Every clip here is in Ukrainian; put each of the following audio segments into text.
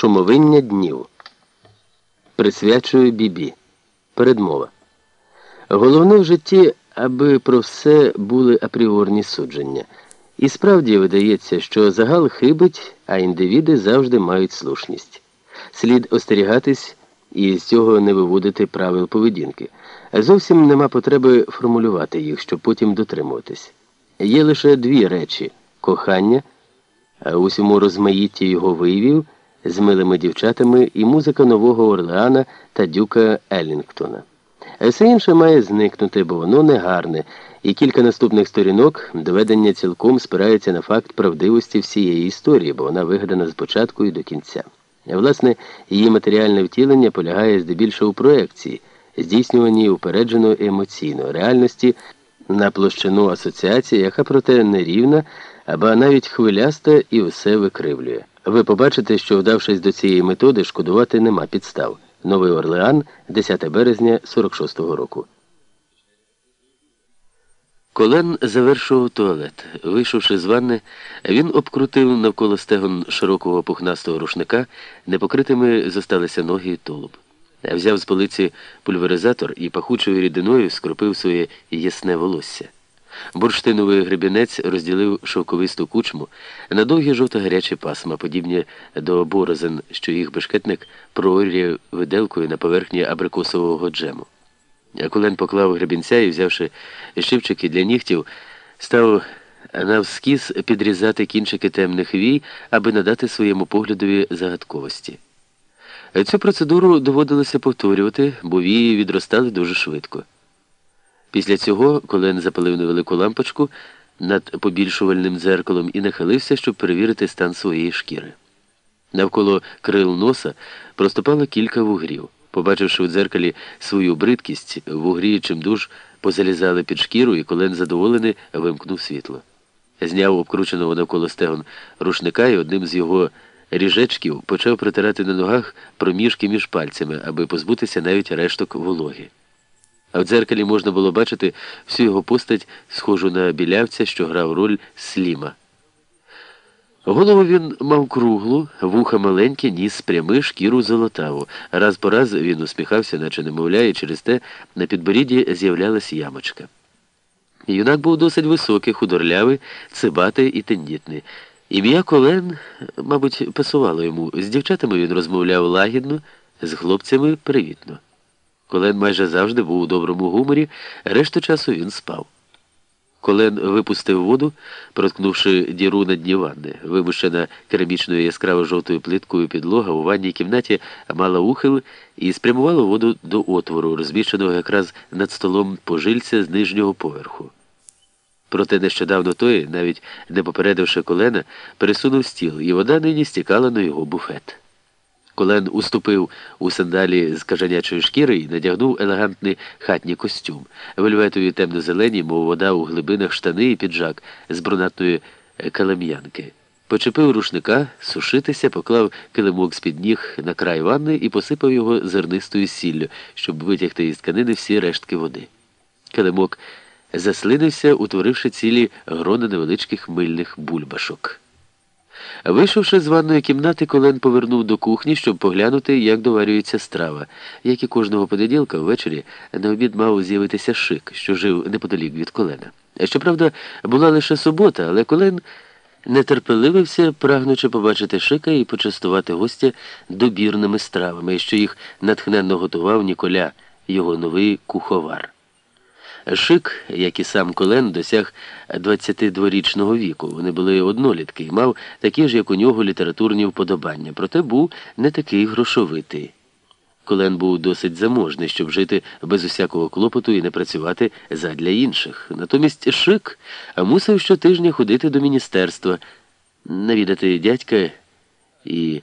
Шумовиння днів. Присвячую бібі. Передмова. Головне в житті, аби про все були апріорні судження. І справді видається, що загал хибить, а індивіди завжди мають слушність. Слід остерігатись і з цього не виводити правил поведінки. Зовсім нема потреби формулювати їх, щоб потім дотримуватись. Є лише дві речі кохання, усьому розмаїтті його виявів з милими дівчатами і музика нового Орлеана та Дюка Еллінгтона. Все інше має зникнути, бо воно негарне, і кілька наступних сторінок доведення цілком спирається на факт правдивості всієї історії, бо вона вигадана з початку і до кінця. Власне, її матеріальне втілення полягає здебільшого у проекції, здійснюваній упереджено емоційно, реальності на площину асоціації, яка проте нерівна, або навіть хвиляста і все викривлює. Ви побачите, що, вдавшись до цієї методи, шкодувати нема підстав. Новий Орлеан, 10 березня 46-го року. Колен завершував туалет. Вийшовши з ванни, він обкрутив навколо стегон широкого пухнастого рушника, непокритими зосталися ноги і тулуб. Взяв з полиці пульверизатор і пахучою рідиною скропив своє ясне волосся. Бурштиновий гребінець розділив шовковисту кучму на довгі жовто-гарячі пасма, подібні до борозен, що їх бешкетник проорює виделкою на поверхні абрикосового джему. Акулен поклав гребінця і, взявши щипчики для нігтів, став навскіз підрізати кінчики темних вій, аби надати своєму поглядові загадковості. Цю процедуру доводилося повторювати, бо вії відростали дуже швидко. Після цього Колен запалив невелику лампочку над побільшувальним дзеркалом і нахилився, щоб перевірити стан своєї шкіри. Навколо крил носа проступало кілька вугрів. Побачивши у дзеркалі свою бридкість, вугрі чимдуж позалізали під шкіру, і колен задоволений вимкнув світло. Зняв обкрученого навколо стегон рушника і одним з його ріжечків почав протирати на ногах проміжки між пальцями, аби позбутися навіть решток вологи. А в дзеркалі можна було бачити всю його постать, схожу на білявця, що грав роль сліма. Голову він мав круглу, вуха маленькі, ніс прямий, шкіру золотаву. Раз по раз він усміхався, наче немовля, і через те на підборідді з'являлась ямочка. Юнак був досить високий, худорлявий, цибатий і тендітний. Ім'я Колен, мабуть, пасувало йому. З дівчатами він розмовляв лагідно, з хлопцями привітно. Колен майже завжди був у доброму гуморі, решту часу він спав. Колен випустив воду, проткнувши діру на дні ванни. Вимущена керамічною яскраво жовтою плиткою підлога у ванній кімнаті мала ухил і спрямувала воду до отвору, розміщеного якраз над столом пожильця з нижнього поверху. Проте нещодавно той, навіть не попередивши колена, пересунув стіл, і вода нині стікала на його буфет. Колен уступив у сандалі з кажанячої шкіри і надягнув елегантний хатній костюм, вельветові темно-зелені, мов вода у глибинах штани і піджак з брунатної калам'янки. Почепив рушника, сушитися, поклав килимок з-під ніг на край ванни і посипав його зернистою сіллю, щоб витягти із тканини всі рештки води. Килимок заслинився, утворивши цілі грони невеличких мильних бульбашок. Вийшовши з ванної кімнати, Колен повернув до кухні, щоб поглянути, як доварюється страва. Як і кожного понеділка, ввечері на обід мав з'явитися шик, що жив неподалік від колена. Щоправда, була лише субота, але Колен нетерпеливився, прагнучи побачити шика і почастувати гостя добірними стравами, що їх натхненно готував Ніколя, його новий куховар. Шик, як і сам Колен, досяг 22-річного віку. Вони були однолітки і мав такі ж, як у нього, літературні вподобання, проте був не такий грошовитий. Колен був досить заможний, щоб жити без усякого клопоту і не працювати задля інших. Натомість Шик мусив щотижня ходити до міністерства, навідати дядька і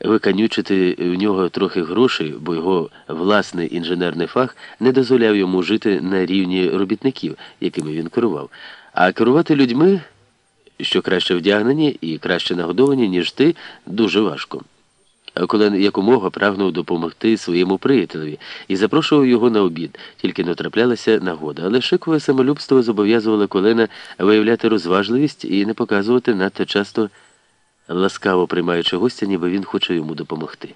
виканючити в нього трохи грошей, бо його власний інженерний фах не дозволяв йому жити на рівні робітників, якими він керував, а керувати людьми, що краще вдягнені і краще нагодовані, ніж ти, дуже важко. Коли якомога прагнув допомогти своєму приятелеві і запрошував його на обід, тільки не траплялася нагода. Але шикове самолюбство зобов'язувало колена виявляти розважливість і не показувати надто часто. Ласкаво приймаючи гостя, ніби він хоче йому допомогти.